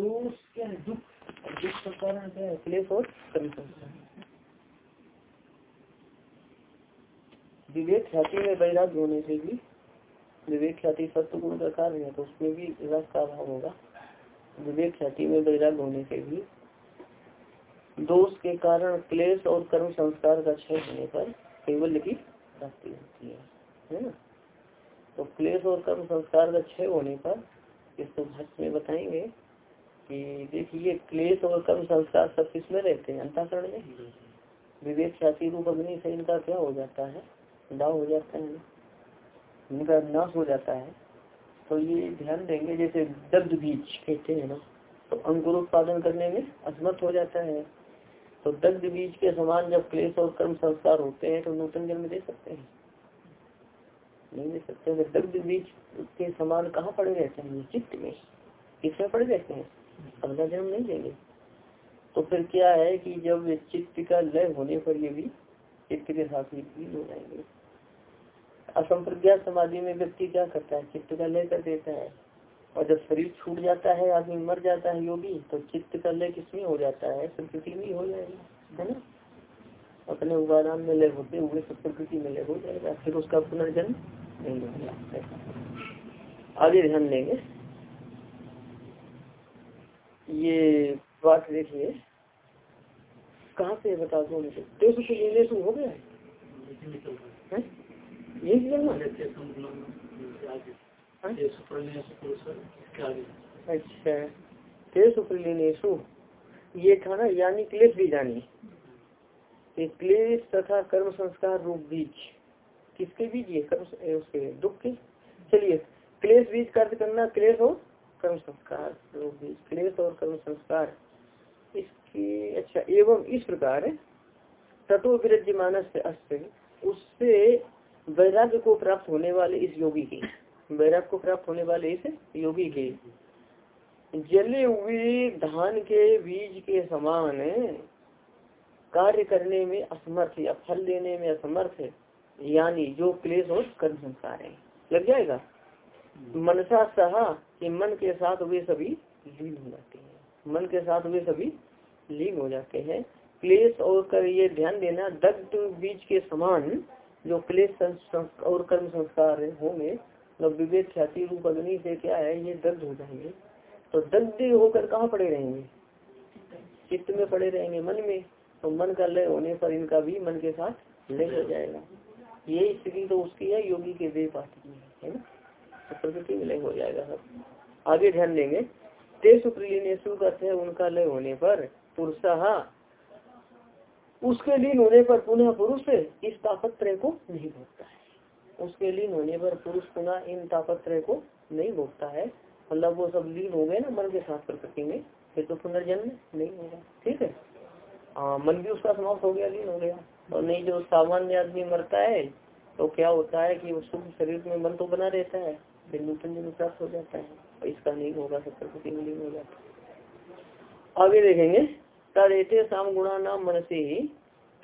क्या है दुख दुख का कारण क्या है, क्लेश और विवेक ख्याति में वैराग्य होने से भी, विवेक ख्याति सत्य गुण का कार्य है तो उसमें भी रस का अभाव होगा। विवेक ख्याति में वैराग्य होने से भी, दोष के कारण क्लेश और कर्म संस्कार का क्षय होने पर केवल की प्राप्ति होती है है ना? तो क्लेश और कर्म संस्कार का क्षय होने पर इसको भाष्य में बताएँगे। कि देखिए क्लेश और कर्म संस्कार सब किसमें रहते हैं? अंताकरण में? विवेक ख्याति रूप अग्नि से इनका क्या हो जाता है? दाव हो जाता है इनका नाश हो जाता है। तो ये ध्यान देंगे, जैसे दग्ध बीज कहते हैं ना तो अंकुर उत्पादन करने में असमर्थ हो जाता है। तो दग्ध बीज के समान जब क्लेश और कर्म संस्कार होते हैं तो नूतन जन्म दे सकते हैं। नहीं दे सकते दग्ध बीज के समान कहाँ पड़े रहते हैं? चित्त में। किसमें पड़े रहते हैं? अगला जन्म नहीं देंगे। तो फिर क्या है कि जब चित्त का लय होने पर ये भी चित्त के साथ ही हो जाएँगे। असंप्रज्ञा समाधि में व्यक्ति क्या करता है? चित्त का लय कर देता है। और जब शरीर छूट जाता है, आदमी मर जाता है योगी तो चित्त का लय किसमें हो जाता है? प्रकृति में हो जाएगा, है ना? अपने उपादान में लय होते हुए सब प्रकृति में लय हो जाएगा, फिर उसका पुनर्जन्म नहीं होगा। आगे ध्यान देंगे। ये बात देखिए कहाँ से बता दो मुझे? देश हो गया है? यही जन्म अच्छा। तेज सुप्रलीनेशु ये था ना यानी क्लेश भी जानी। क्लेश तथा कर्म संस्कार रूप बीज। किसके बीज ये? कर्म उसके दुख के? चलिए क्लेश बीज कर्ज करना क्लेश और कर्म संस्कार बीज क्लेश और कर्म संस्कार इसकी अच्छा एवं इस प्रकार तत्व विरज मानस से अस्त उससे वैराग्य को प्राप्त होने वाले इस योगी की वैराग्य को प्राप्त होने वाले इस योगी के जले हुए धान के बीज के समान कार्य करने में असमर्थ या फल देने में असमर्थ है यानी जो क्लेश और कर्म संस्कार है। लग जाएगा? मनसा सहा कि मन के साथ वे सभी लीन हो जाते हैं। मन के साथ वे सभी लीन हो जाते हैं। क्लेश और कर ये ध्यान देना, दग्ध बीज के समान जो क्लेश और कर्म संस्कार होंगे विवेक ख्याति रूप अग्नि से क्या है, ये दग्ध हो जाएँगे। तो दग्ध होकर कहाँ पड़े रहेंगे? चित्त में पड़े रहेंगे, मन में। तो मन का लय होने पर इनका भी मन के साथ लय हो जाएगा। ये स्थिति तो उसकी है, योगी के वे पाठ की है ना? प्रकृति में लय हो जाएगा सब। आगे ध्यान देंगे। तेज सुप्रियनेशु का है उनका लय होने पर पुरुषा, उसके लीन होने पर पुनः पुरुष इस तापत्र को नहीं भोगता है। उसके लीन होने पर पुरुष पुनः इन तापत्र को नहीं भोगता है। मतलब वो सब लीन हो गए ना मन के साथ प्रकृति में, फिर तो पुनर्जन्म नहीं होगा। ठीक है? हाँ मन भी उसका समाप्त हो गया, लीन हो गया। और नहीं जो सामान्य आदमी मरता है तो क्या होता है कि वो शुभ शरीर में मन तो बना रहता है। फिर नूतन जन्म प्राप्त हो जाता है। इसका नहीं होगा सब प्रकृति में लीन हो। जाता आगे देखेंगे। तदेते साम गुणा नाम मनसी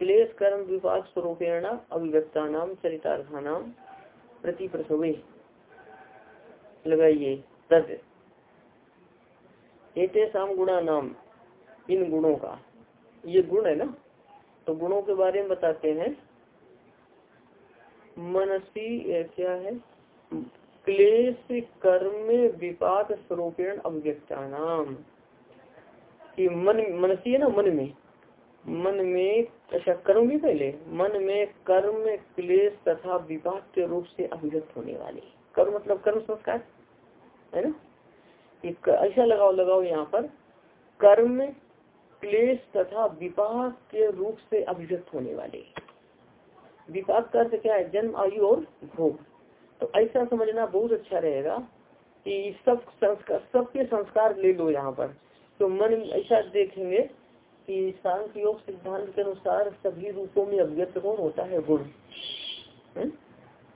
क्लेश कर्म विपाक स्वरूपेण अभिव्यक्ता नाम चरितार्था नाम प्रति प्रसवे लगाइए। तद एते साम गुणा नाम इन गुणों का। ये गुण है ना? तो गुणों के बारे में बताते हैं। मनसी क्या है? क्लेश कर्म विपाक स्वरूपेण अभिव्यक्ता नाम कि मन मनसी है ना, मन में? मन में अच्छा कर्म भी पहले। मन में कर्म, क्लेश तथा विपाक के रूप से अभिव्यक्त होने वाले कर्म मतलब कर्म संस्कार, है ना? एक ऐसा लगाओ लगाओ यहाँ पर। कर्म, क्लेश तथा विपाक के रूप से अभिव्यक्त होने वाले विपाक का अर्थ क्या है? जन्म, आयु और भोग। तो ऐसा समझना बहुत अच्छा रहेगा कि सब संस्कार, सबके संस्कार ले लो यहाँ पर। तो मन ऐसा देखेंगे कि सांख्य योग सिद्धांत के अनुसार सभी रूपों में अभिव्यक्त कौन होता है? गुण।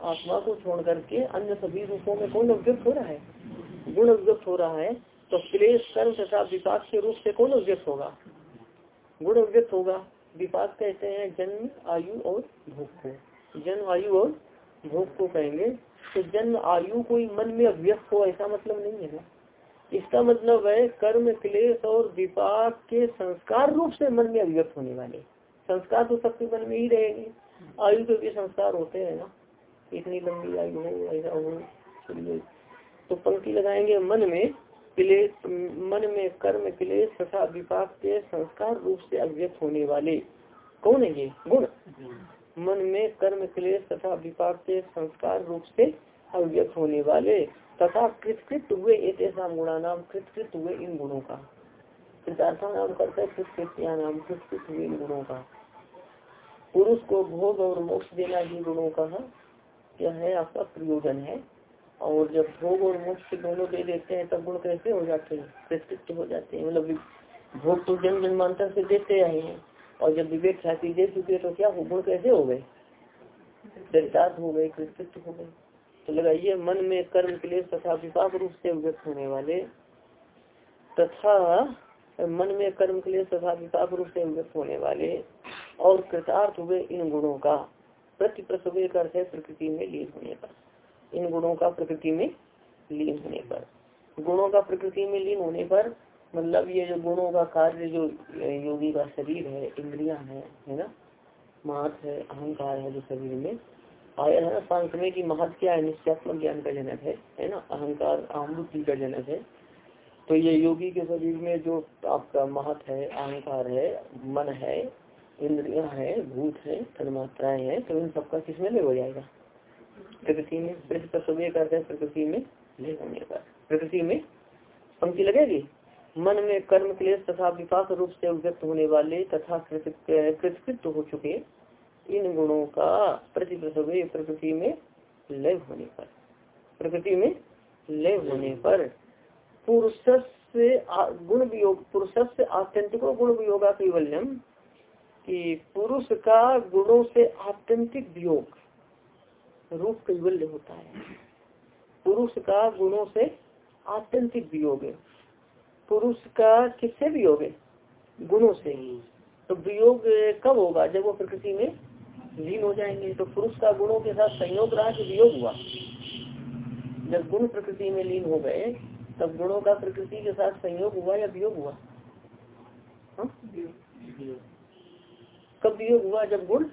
आत्मा को छोड़ करके अन्य सभी रूपों में कौन अभिव्यक्त हो रहा है? गुण अभिव्यक्त हो रहा है तो क्लेश, कर्म तथा विपाक के रूप से कौन अभिव्यक्त होगा? गुण अभिव्यक्त होगा। विपाक कहते हैं जन्म, आयु और भोग को। जन्म, आयु और भोग को कहेंगे। जन्म आयु कोई मन में अभिव्यक्त हो, ऐसा मतलब नहीं है इसका मतलब है कर्म, क्लेश और विपाक के संस्कार रूप से मन में अभिव्यक्त होने वाले। संस्कार तो सबके मन में ही रहेंगे। आयु के भी संस्कार होते हैं ना। इतनी लंबी आयु हो, ऐसा हो, चलिए। तो पंक्ति लगाएँगे, मन में क्लेश, मन में कर्म, क्लेश तथा विपाक के संस्कार रूप से अभिव्यक्त होने वाले। कौन है ये? गुण। मन में कर्म क्लेश तथा विपाक के संस्कार रूप से अव्यक्त होने वाले तथा कृतकृत हुए ऐसा गुणा नाम कृतकृत हुए इन गुणों का। नाम करते कृतकृत्या नाम कृतकृत हुए इन गुणों का। पुरुष को भोग और मोक्ष देना ही गुणों का क्या है आपका प्रयोजन है। और जब भोग और मोक्ष दोनों दे देते हैं, तब गुण कैसे हो जाते हैं? कृतकृत हो जाते हैं। मतलब भोग तो जन्म जन्मांतर से देते आए हैं। और जब विवेक ख्याति दे चुके तो क्या हो गुण कैसे हो गए? चरितार्थ हो गए कृतकृत हो गए। तो लगाइए मन में कर्म क्लेश तथा विपाक रूप से व्यक्त होने वाले, तथा मन में कर्म क्लेश तथा विपाक रूप से व्यक्त होने वाले और कृतार्थ हुए इन गुणों का, प्रति प्रसव अर्थ है प्रकृति में लीन होने पर। इन गुणों का प्रकृति में लीन होने पर। गुणों का प्रकृति में लीन होने पर मतलब ये जो गुणों का कार्य जो योगी का शरीर है, इंद्रिया है है ना? महत है, अहंकार है जो शरीर में। आया है ना सांस में की महत क्या है? निश्चयात्मक ज्ञान का जनक है है ना? अहंकार अहमबुद्धि का जनक है। तो ये योगी के शरीर में जो आपका महत है, अहंकार है, मन है, इंद्रिया है, भूत है, तन्मात्राएँ है तो इन सबका किसमें ले हो जाएगा? प्रकृति में। प्रकृति में प्रकृति में पंक्ति लगेगी? मन में कर्म, क्लेश तथा विपाक रूप से व्यक्त होने वाले तथा कृतकृत हो चुके इन गुणों का प्रतिप्रसव प्रकृति में लय होने पर। प्रकृति में लय होने पर पुरुष से गुण वियोग पुरुष से आत्यंतिक गुण वियोगा कैवल्यम कि पुरुष का गुणों से आत्यंतिक वियोग रूप कैवल्य होता है। पुरुष का गुणों से आत्यंतिक वियोग पुरुष का किससे वियोग है गुणों से तो वियोग कब होगा? जब वो प्रकृति में लीन हो जाएँगे तो पुरुष का गुणों के साथ संयोग रहा कि वियोग हुआ। जब गुण प्रकृति में लीन हो गए, तब गुणों का प्रकृति के साथ संयोग हुआ या वियोग हुआ? हा? कब वियोग हुआ? जब गुण?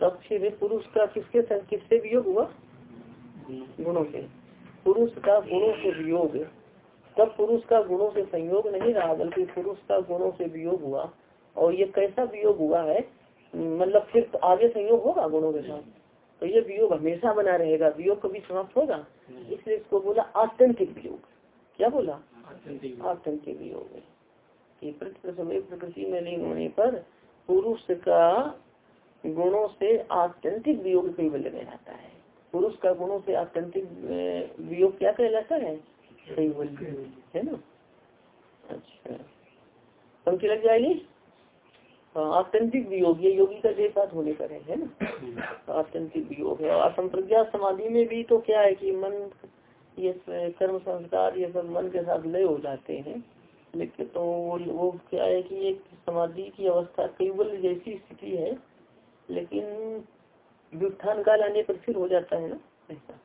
तब फिर पुरुष का किसके किससे वियोग हुआ? गुणों से। पुरुष का गुणों से वियोग। तब पुरुष का गुणों से संयोग नहीं रहा बल्कि पुरुष का गुणों से वियोग हुआ। और ये कैसा वियोग हुआ है? मतलब फिर तो आगे संयोग होगा गुणों के साथ? तो ये वियोग हमेशा बना रहेगा वियोग कभी समाप्त होगा? इसलिए इसको बोला आतंकिक वियोग। क्या बोला? आतंकिक वियोग। कि प्रकृति में लीन होने पर पुरुष का गुणों से आत्यंतिक वियोग कैवल्य रहता है। पुरुष का गुणों से आत्यंतिक वियोग क्या कहलाता है? है ना? अच्छा। पंक्ति लग जाएगी? हाँ आत्यंतिक वियोग ये योगी का देपात होने पर है ना? आत्यंतिक वियोग है और असंप्रज्ञा समाधि में भी तो क्या है कि मन ये कर्म संस्कार ये सब मन के साथ लय हो जाते हैं लेकिन तो वो, वो क्या है कि एक समाधि की अवस्था केवल जैसी स्थिति है लेकिन व्युत्थान काल आने पर फिर हो जाता है ना ऐसा।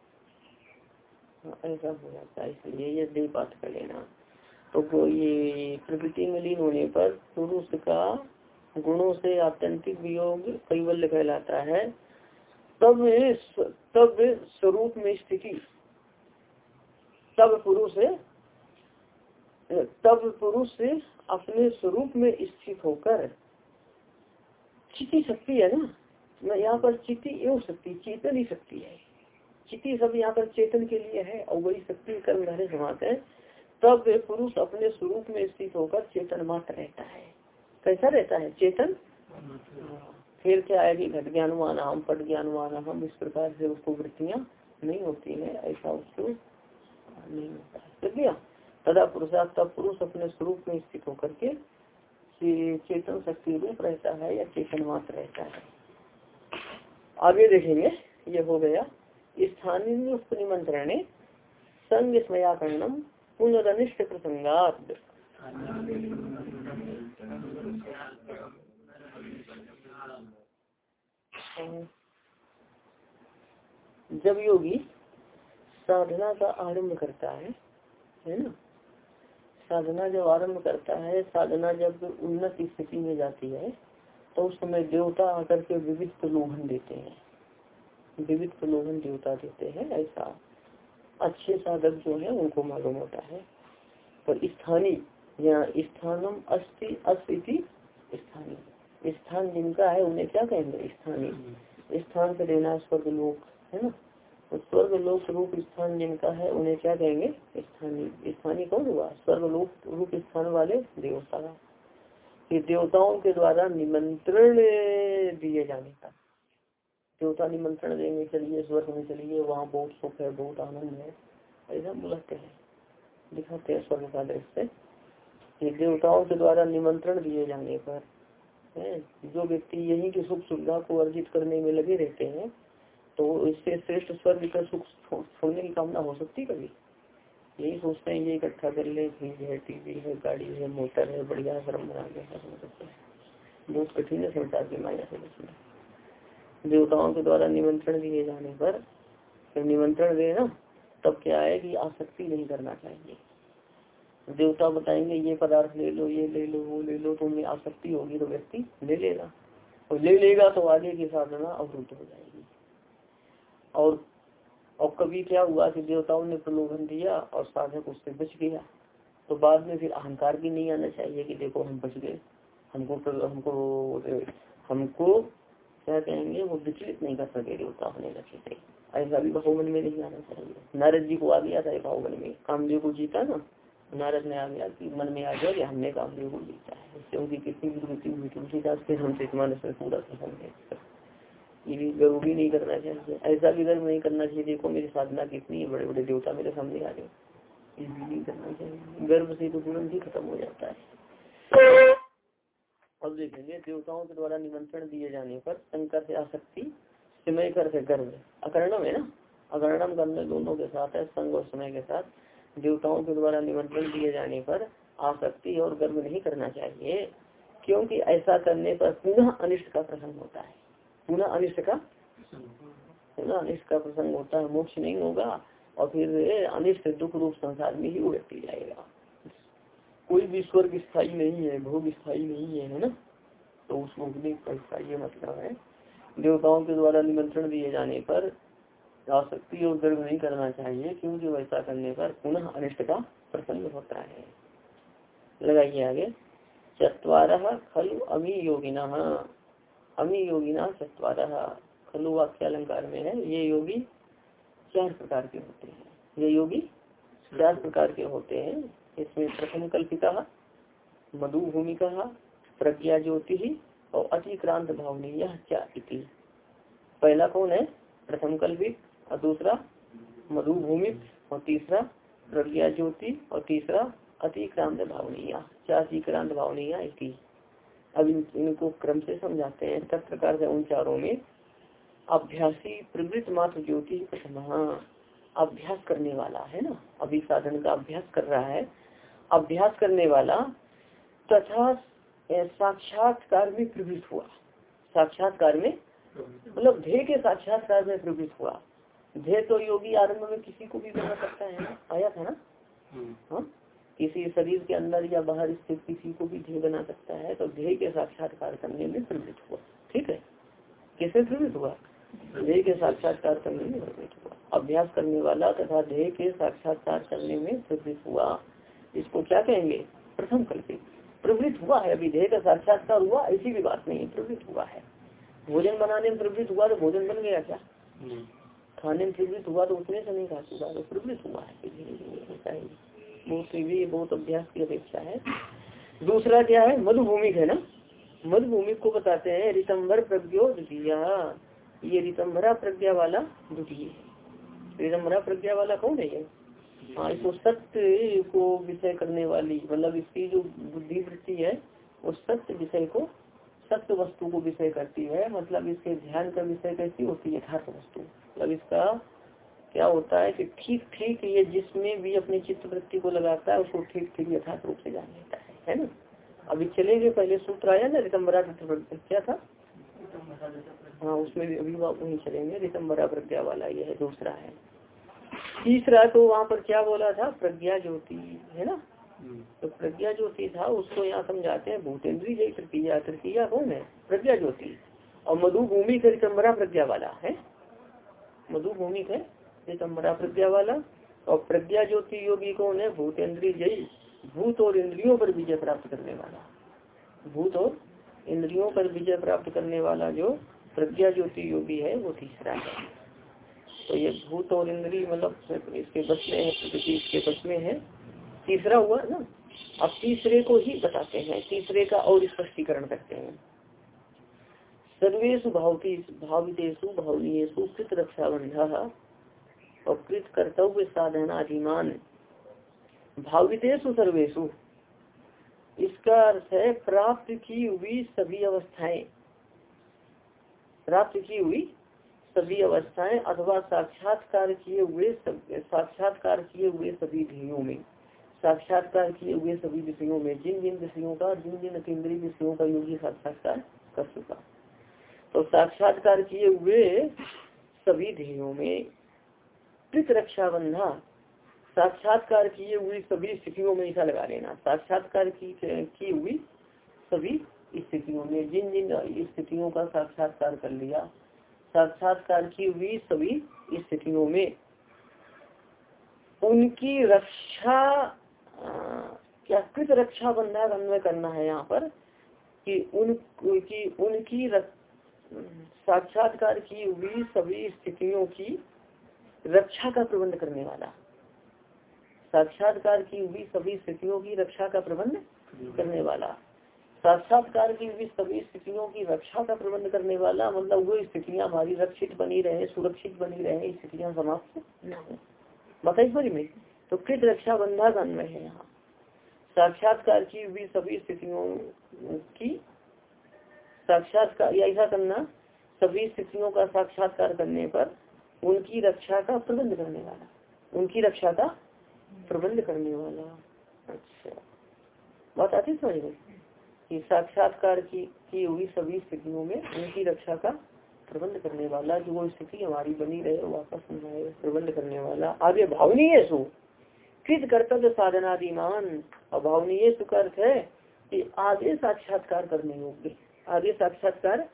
ऐसा हो जाता है, इसलिए ये बात कर लेना। तो ये प्रकृति में लीन होने पर पुरुष का गुणों से आत्यंतिक वियोग कैवल्य कहलाता है। तब तब स्वरूप में स्थिति। तब पुरुष तब पुरुष अपने स्वरूप में स्थित होकर चिति शक्ति है ना? यहाँ पर चिति एवं शक्ति, चेतन ही शक्ति है। चिति सब यहाँ पर चेतन के लिए है और वही शक्ति कर्मधारे समात है। तब वे पुरुष अपने स्वरूप में स्थित होकर चेतन मात्र रहता है। कैसा रहता है? चेतन? फिर क्या है कि घट ज्ञानवान, हम पट ज्ञानवान, हम इस प्रकार से उसको वृत्तियाँ नहीं होती है, ऐसा उसको नहीं होता तदा पुरुषार्थ, तब पुरुष अपने स्वरूप में स्थित होकर के चेतन शक्ति रूप रहता है या चेतन मात्र रहता है। आगे देखेंगे, ये हो गया। स्थानीय निमंत्रण संग स्मयाकरणम पुनरनिष्ठ प्रसंगात जब योगी साधना का आरंभ करता है है ना? साधना जब आरंभ करता है, साधना जब उन्नत स्थिति में जाती है तो उस समय देवता आकर के विविध प्रलोभन देते हैं। विविध प्रलोभन देवता देते हैं, ऐसा अच्छे साधक जो है, उनको मालूम होता है। पर स्थानीय या स्थानम अस्ति अस्ति स्थानीय स्थान जिनका है, उन्हें क्या कहेंगे? स्थानीय स्थान से देना स्वर्ग लोक है ना? तो स्वर्ग लोक रूप स्थान जिनका है, उन्हें क्या कहेंगे? स्थानीय स्थानीय कौन हुआ? स्वर्ग लोक रूप स्थान वाले देवता। ये देवताओं के द्वारा निमंत्रण दिए जाने का। देवता निमंत्रण देंगे चलिए स्वर्ग में चलिए, वहाँ बहुत सुख है, बहुत आनंद है, ऐसा बुलाते हैं। दिखाते हैं स्वर्ग का दृश्य। ये देवताओं के द्वारा निमंत्रण दिए जाने पर, है, जो व्यक्ति यही की सुख सुविधा को अर्जित करने में लगे रहते हैं तो इससे श्रेष्ठ स्वर्ग का सुख छोड़ने की कामना हो सकती कभी? यही सोचते हैं, ये इकट्ठा कर ले फ्रिज है टीवी है, गाड़ी है, मोटर है, बढ़िया श्रम बना के बहुत कठिन है, संसार की माया से बचना। देवताओं के द्वारा निमंत्रण दिए जाने पर जब निमंत्रण दे ना, तब क्या है कि आसक्ति नहीं करना चाहिए। देवता बताएँगे, ये पदार्थ ले लो, ये ले लो, वो ले लो तो उनमें आसक्ति होगी तो व्यक्ति ले लेगा। और ले लेगा तो आगे की साधना अवरुद्ध हो जाएगी। और और कभी क्या हुआ कि देवताओं ने प्रलोभन दिया और साधक उससे बच गया। तो बाद में फिर अहंकार भी नहीं आना चाहिए कि देखो हम बच गए। हमको हमको हमको क्या कहेंगे वो विचलित नहीं कर सके देवता अपने लक्ष्य से। ऐसा भी बहुमन में नहीं आना चाहिए नारद जी को आ गया था बहुमन में। कामदेव को जीता ना, नारद ने आ गया कि मन में आ गया कि हमने कामदेव को जीता है। उनकी कितनी भी रुचि हुई तुलसीदास फिर हमसे मानस में पूरा प्रसन्न है ये भी भी नहीं करना चाहिए। ऐसा भी गर्व नहीं करना चाहिए, देखो मेरी साधना कितनी है बड़े बड़े देवता मेरे सामने आ गए ये भी नहीं करना चाहिए। गर्व से तो तुरंत ही खत्म हो जाता है। अब देखेंगे, देवताओं के द्वारा निमंत्रण दिए जाने पर शंकर से आसक्ति समय कर से गर्व अकर्णम है ना? अकर्णम करने दोनों के साथ है, संग और समय के साथ। देवताओं के द्वारा निमंत्रण दिए जाने पर आसक्ति और गर्व नहीं करना चाहिए, क्योंकि ऐसा करने पर पुनः अनिष्ट का प्रसंग होता है। पुनः अनिष्ट का? पुनः अनिष्ट का प्रसंग होता है, मोक्ष नहीं होगा, और फिर अनिष्ट दुख रूप संसार में ही व्यक्ति जाएगा। कोई भी स्वर्ग स्थायी नहीं है, भोग स्थायी नहीं है है ना? तो उस भोगने का ये मतलब है। देवताओं के द्वारा निमंत्रण दिए जाने पर आसक्ति और गर्व नहीं करना चाहिए, क्योंकि वैसा करने पर पुनः अनिष्ट का प्रसंग होता है। लगाइए आगे। चतवार खलु अमी योगिना। अमी योगिना चतवार। खलु वाक्य अलंकार में है। ये योगी चार प्रकार के होते हैं। ये योगी चार प्रकार के होते हैं। इसमें प्रथम कल्पिता मधु भूमिका प्रज्ञा ज्योति और अतिक्रांत भावनी यह क्या इति। पहला कौन है? प्रथम कल्पित और दूसरा मधु भूमिक और तीसरा प्रज्ञा ज्योति और तीसरा अतिक्रांत भावनीय क्या अतिक्रांत भावनीय इति। अब इन, इनको क्रम से समझाते हैं। सब प्रकार से उन चारों में अभ्यासी प्रवृत्त मात्र ज्योति प्रथम अभ्यास करने वाला है ना? अभी साधन का अभ्यास कर रहा है अभ्यास करने वाला तथा साक्षात्कार में प्रवृत्त हुआ। साक्षात्कार में? मतलब ध्येय के साक्षात्कार में प्रवृत्त हुआ। ध्येय तो योगी आरंभ में किसी को भी बना सकता है आया था ना? हम्म। हाँ? किसी शरीर के अंदर या बाहर स्थित किसी को भी ध्येय बना सकता है तो ध्येय के साक्षात्कार करने में प्रवृत्त हुआ। ठीक है? कैसे प्रवृत्त हुआ? ध्येय के साक्षात्कार करने में प्रवृत्त हुआ। अभ्यास करने वाला तथा ध्येय के साक्षात्कार करने में प्रवृत्त हुआ। इसको क्या कहेंगे? प्रथम कल्पित प्रवृत्त हुआ है अभी ध्येय का साक्षात्कार हुआ ऐसी भी बात नहीं प्रवृत्त हुआ है। भोजन बनाने में प्रवृत्त हुआ तो भोजन बन गया क्या? खाने में प्रवृत्त हुआ तो उतने से नहीं खा चुका तो प्रवृत्त हुआ है बहुत भी। बहुत अभ्यास की अपेक्षा है। दूसरा क्या है? मधुभूमिक है ना? मधुभूमिक को बताते हैं रितंबर प्रज्ञो द्वितीय। ये रितंभरा प्रज्ञा वाला द्वितीय रितंभरा प्रज्ञा वाला कौन है ये? हाँ इसको सत्य को विषय करने वाली मतलब इसकी जो बुद्धि वृत्ति है, वो सत्य विषय को, सत्य वस्तु को विषय करती है। मतलब इसके ध्यान का विषय कैसी होती है? यथार्थ वस्तु। मतलब इसका क्या होता है कि ठीक ठीक ये जिसमें भी अपनी चित्त वृत्ति को लगाता है, उसको ठीक ठीक यथार्थ रूप से जान लेता है। है ना? अभी चलेंगे पहले सूत्र आया ना रितम्बरा क्या था? हाँ उसमें भी अभी वही चलेंगे। रितम्बरा प्रज्ञा वाला, यह दूसरा है। तीसरा तो वहाँ पर क्या बोला था? प्रज्ञा ज्योति है ना? तो प्रज्ञा ज्योति था उसको यहाँ समझाते हैं भूतेंद्री जय तृतीया तृतीया कौन है? प्रज्ञा ज्योति। और मधु भूमि का रिकम्बरा प्रज्ञा वाला है? मधु भूमि है रिकम्बरा प्रज्ञा वाला। और प्रज्ञा ज्योति योगी कौन है? भूतेंद्री जय भूत और इंद्रियों पर विजय प्राप्त करने वाला। भूत और इंद्रियों पर विजय प्राप्त करने वाला जो प्रज्ञा ज्योति योगी है वो तीसरा है। तो ये भूत और इंद्री मतलब इसके बस में है प्रकृति इसके बस में है। तीसरा हुआ ना, अब तीसरे को ही बताते हैं, तीसरे का और स्पष्टीकरण करते हैं। सर्वेशु भावती भावितेशु भावनीयु कृत रक्षा बंध और कृत कर्तव्य साधनाधिमान भावितेशु सर्वेशु इसका अर्थ है प्राप्त की हुई सभी अवस्थाएँ। प्राप्त की हुई सभी अवस्थाएँ अथवा साक्षात्कार किए हुए साक्षात्कार किए हुए सभी ध्ययों में, साक्षात्कार किए हुए सभी विषयों में, जिन जिन विषयों का, जिन जिन केंद्रीय विषयों का योगी साक्षात्कार कर चुका। तो साक्षात्कार किए हुए सभी ध्ययों में कृत रक्षा बंधा, साक्षात्कार किए हुई सभी स्थितियों में ऐसा लगा लेना, साक्षात्कार की हुई सभी स्थितियों में, जिन जिन स्थितियों का साक्षात्कार कर लिया साक्षात्कार की हुई सभी स्थितियों में। उनकी रक्षा, क्या कृत रक्षा बंधन अन्वय करना है यहाँ पर? कि उन, की उनकी साक्षात्कार की हुई सभी स्थितियों की रक्षा का प्रबंध करने वाला। साक्षात्कार की हुई सभी स्थितियों की रक्षा का प्रबंध करने वाला। साक्षात्कार की भी सभी स्थितियों की रक्षा का प्रबंध करने वाला मतलब वो स्थितियाँ हमारी रक्षित बनी रहे, सुरक्षित बनी रहे स्थितियाँ समाप्त बताइए में? तो कृत रक्षा बंधा का अन्वय है यहाँ। साक्षात्कार की हुई सभी स्थितियों की साक्षात्कार ऐसा करना, सभी स्थितियों का साक्षात्कार करने पर उनकी रक्षा का प्रबंध करने वाला, उनकी रक्षा का प्रबंध करने वाला। अच्छा। बात आती समझ में? कि साक्षात्कार की की हुई सभी स्थितियों में उनकी रक्षा का प्रबंध करने वाला, जो स्थिति हमारी बनी रहे वापस आए, प्रबंध करने वाला, आगे भावनीय सु। कृत कर्तव्य साधनादिमान, अभावनीय सुख अर्थ है कि आगे साक्षात्कार करने योग्य, आगे साक्षात्कार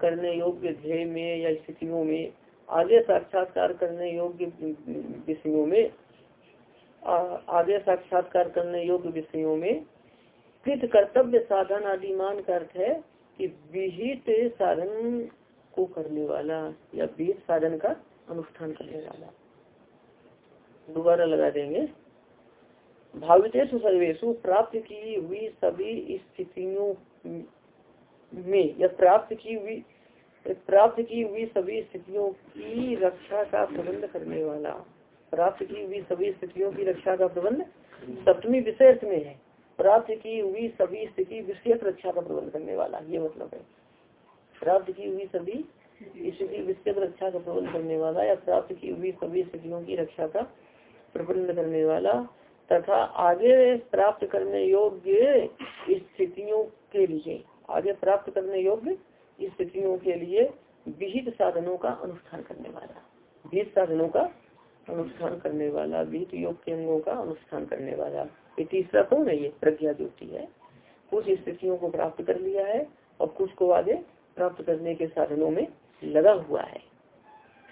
करने योग्य ध्येय में या स्थितियों में, आगे साक्षात्कार करने योग्य विषयों में आगे साक्षात्कार करने योग्य विषयों में कृत कर्तव्य साधन आदिमान का अर्थ है कि विहित साधन को करने वाला या विहित साधन का अनुष्ठान करने वाला। दोबारा लगा देंगे। भावितेशु सर्वेशु प्राप्त की हुई सभी स्थितियों में या प्राप्त की हुई, प्राप्त की हुई सभी स्थितियों की रक्षा का प्रबंध करने वाला। प्राप्त की हुई सभी स्थितियों की रक्षा का प्रबंध सप्तमी विषय में है। प्राप्त की हुई सभी स्थिति विषय रक्षा का प्रबंध करने वाला, ये मतलब है। प्राप्त की हुई सभी स्थिति विषय रक्षा का प्रबंध करने वाला या प्राप्त की हुई सभी स्थितियों की रक्षा का प्रबंध करने वाला तथा आगे प्राप्त करने योग्य स्थितियों के लिए, आगे प्राप्त करने योग्य स्थितियों के लिए विहित साधनों का अनुष्ठान करने वाला। विहित साधनों का अनुष्ठान करने वाला विहित योग के अंगों का अनुष्ठान करने वाला। ये तीसरा कौन है? ये प्रज्ञा ज्योति है। कुछ स्थितियों को प्राप्त कर लिया है और कुछ को आगे प्राप्त करने के साधनों में लगा हुआ है।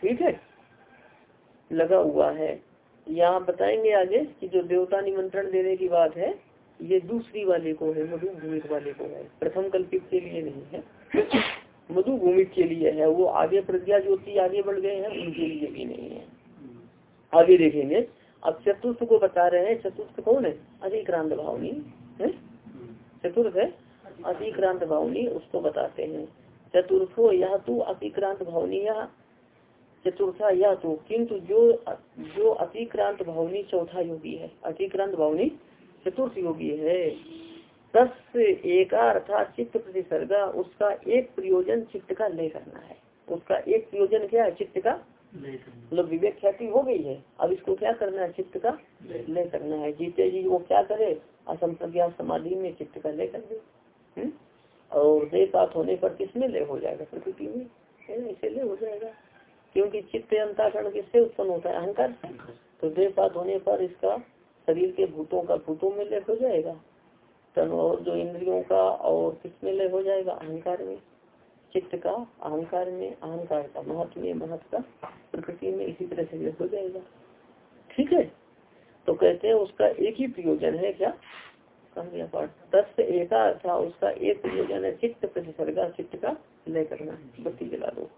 ठीक है? लगा हुआ है। यहाँ बताएँगे आगे कि जो देवता निमंत्रण देने की बात है, ये दूसरी वाले को है मधु भूमिक वाले को है। प्रथम कल्पित के लिए नहीं है। मधु भूमिक के लिए है। वो आगे प्रज्ञा ज्योति आगे बढ़ गए हैं, उनके लिए भी नहीं है। आगे देखेंगे। अब चतुर्थ को बता रहे हैं, चतुर्थ कौन है? अधिक्रांत भावनी, है? चतुर्थ है? अधिक्रांत भावनी, उसको बताते हैं। चतुर्थो यह तू अतिक्रांत भावनी या चतुर्था या तो। किंतु जो जो अतिक्रांत भावनी चौथा योगी है अतिक्रांत भावनी चतुर्थ योगी है। तस् एका अर्थात चित्त प्रतिसर्गा, उसका एक प्रयोजन चित्त का लय करना है। उसका एक प्रयोजन क्या है? चित्त का मतलब विवेक ख्याति हो गई है अब इसको क्या करना है चित्त का? लय करना है। जीते जी वो क्या करे असम प्रज्ञा समाधि में चित्त का लय कर दे। हम्म? और देपात होने पर किसमें लय हो जाएगा? प्रकृति में। ऐसे लय हो जाएगा। क्योंकि चित्त अंताकरण किससे उत्पन्न होता है? अहंकार तो देहपात होने पर इसका शरीर के भूतों का भूतों में लय हो जाएगा। तन और जो इंद्रियों का और किसमें लय हो जाएगा? अहंकार में। चित्त का अहंकार में, अहंकार का महत्व में, महत्व का प्रकृति में इसी तरह से हो जाएगा। ठीक है? तो कहते हैं उसका एक ही प्रयोजन है क्या? कहा गया पाठ तस्व एका था उसका एक प्रयोजन है चित्त प्रतिसर्गा, चित्त का लय करना बत्ती जला दो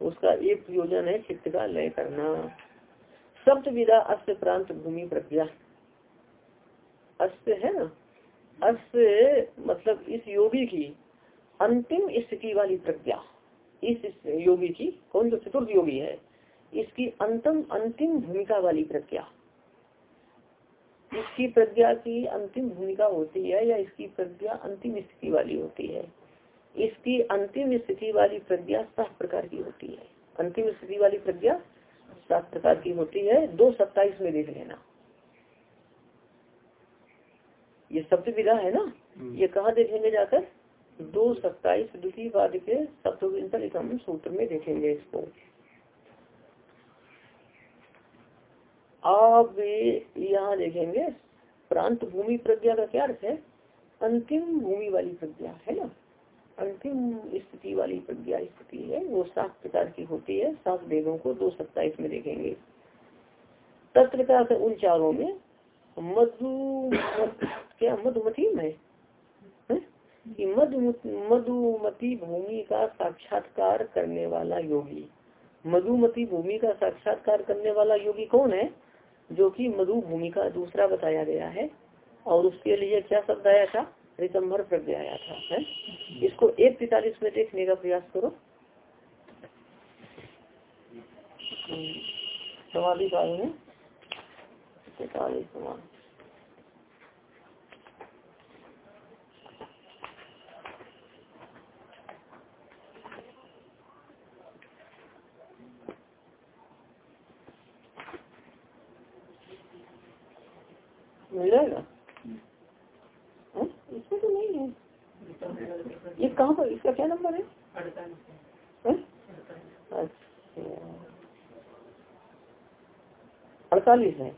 उसका एक प्रयोजन है चित्त का लय करना। सप्त विदा अस्त प्रांत भूमि प्रज्ञा। अस्त है ना? अस्त मतलब इस योगी की अंतिम स्थिति वाली प्रज्ञा। इस योगी की कौन जो चतुर्थ योगी है इसकी अंतिम अंतिम भूमिका वाली प्रज्ञा। इसकी प्रज्ञा की अंतिम भूमिका होती है या इसकी प्रज्ञा अंतिम स्थिति वाली होती है? इसकी अंतिम स्थिति वाली प्रज्ञा सात प्रकार की होती है। अंतिम स्थिति वाली प्रज्ञा सात प्रकार की होती है। दो सत्ताईस में देख लेना। ये शब्द विधा है ना? हम्म। ये कहा देखेंगे जाकर? दो सत्ताईस द्वितीय बाद के सप्तम सूत्र में देखेंगे इसको। आप यहाँ देखेंगे, प्रांत भूमि प्रज्ञा का क्या अर्थ है? अंतिम भूमि वाली प्रज्ञा, है ना? अंतिम स्थिति वाली प्रज्ञा स्थिति है, वो सात प्रकार की होती है, सात वेदों को दो सत्ताईस में देखेंगे। तत्र का उन चारों में, मधु क्या, मधुमती में? कि मधु, मधुमती भूमि का साक्षात्कार करने वाला योगी। मधुमती भूमि का साक्षात्कार करने वाला योगी कौन है? जो कि मधु भूमि का दूसरा बताया गया है, और उसके लिए क्या शब्द आया था? रितंबर प्रज्ञा आया था, है? इसको एक तैतालीस में देखने का प्रयास करो। समाधि का है तैतालीस समाधि मिल जाएगा हाँ? इसमें तो नहीं है ये कहाँ पर इसका क्या नंबर है हाँ? अच्छा अड़तालीस है।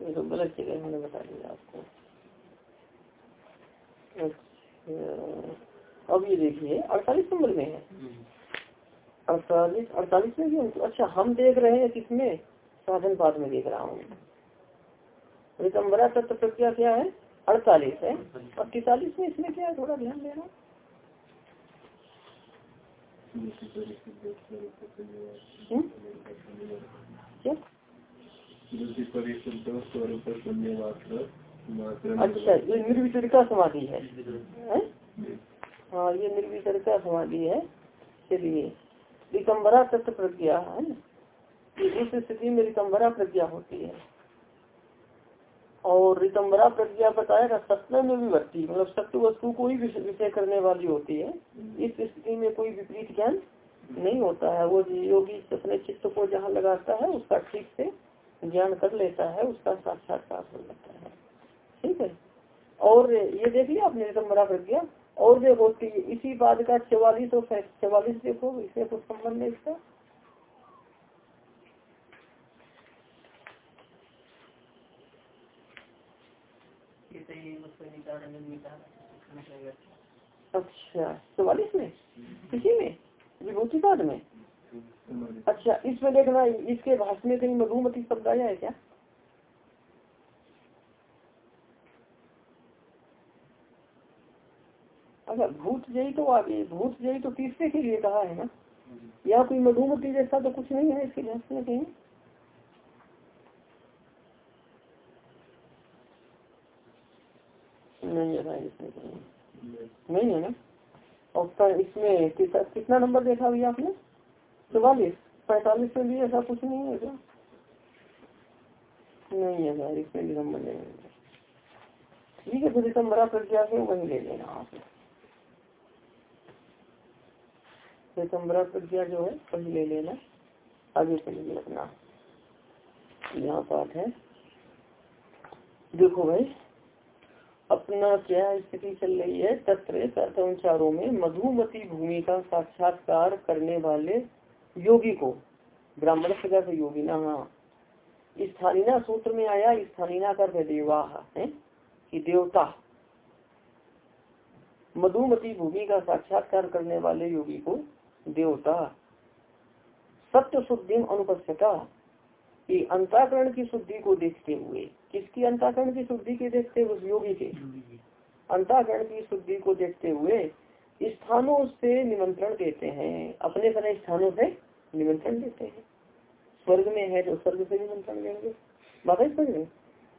ये तो गलत जगह मैंने बता दिया आपको। अच्छा अब ये देखिए अड़तालीस नंबर में है। अड़तालीस अड़तालीस में भी अच्छा हम देख रहे हैं किसमें? साधन पाठ में देख रहा हूँ। रिकम्बरा तत्व प्रक्रिया क्या है? अड़तालीस है। और तैतालीस में इसमें क्या है? थोड़ा ध्यान देना। हम्म? अच्छा ये निर्विचरिका समाधि है। हाँ? ये निर्विचरिका समाधि है। चलिए रिकम्बरा तत्व प्रज्ञा है इस स्थिति में रिकम्बरा प्रज्ञा होती है। और रितंबरा प्रज्ञा बताएगा सत्य में भी भर्ती मतलब सत्य वस्तु को ही विषय करने वाली होती है। इस स्थिति में कोई विपरीत ज्ञान नहीं होता है। वो योगी अपने चित्त को जहाँ लगाता है उसका ठीक से ज्ञान कर लेता है उसका साक्षात्कार हो जाता है। ठीक है? और ये देख लिया आपने रितंबरा प्रज्ञा और देखो इसी बात का चवालीस और चवालीस देखो इससे कुछ संबंध है इसका। अच्छा चौवालीस में? किसी में? विभूति पाठ में? अच्छा इसमें देखना इसके भाषण में कहीं मधुमती शब्द आया है क्या? अच्छा भूत जयी तो आगे भूत जयी तो तीसरे के लिए कहा है ना? यहाँ कोई मधुमती जैसा तो कुछ नहीं है इसके भाषण में कहीं? नहीं है इसमें नहीं। है ना? और इसमें कितना नंबर देखा भैया आपने? चौवालीस पैतालीस में भी ऐसा कुछ नहीं है क्या? नहीं है सर इसमें नंबर नहीं है ठीक है तो दिसंबर प्रज्ञा से वही ले लेना आप। दिसंबर प्रज्ञा जो है वही ले लेना। आगे चलिए अपना यहाँ पाठ है। देखो भाई, अपना क्या स्थिति चल रही है? तत्र कर्तवचारों में मधुमती भूमि का साक्षात्कार करने वाले योगी को, ब्राह्मण से योगी ना हाँ। स्थानीना सूत्र में आया, स्थानीना कर देवा है? कि देवता। मधुमती भूमि का साक्षात्कार करने वाले योगी को देवता। सत्य शुद्धि अनुपस्थिता कि अंताकरण की शुद्धि को देखते हुए, किसकी अंताकरण की शुद्धि के देखते हुए? योगी के। अंताकरण की शुद्धि को देखते हुए, स्थानों से निमंत्रण देते हैं, अपने अपने स्थानों से निमंत्रण देते हैं। स्वर्ग में है तो स्वर्ग से निमंत्रण देंगे बात में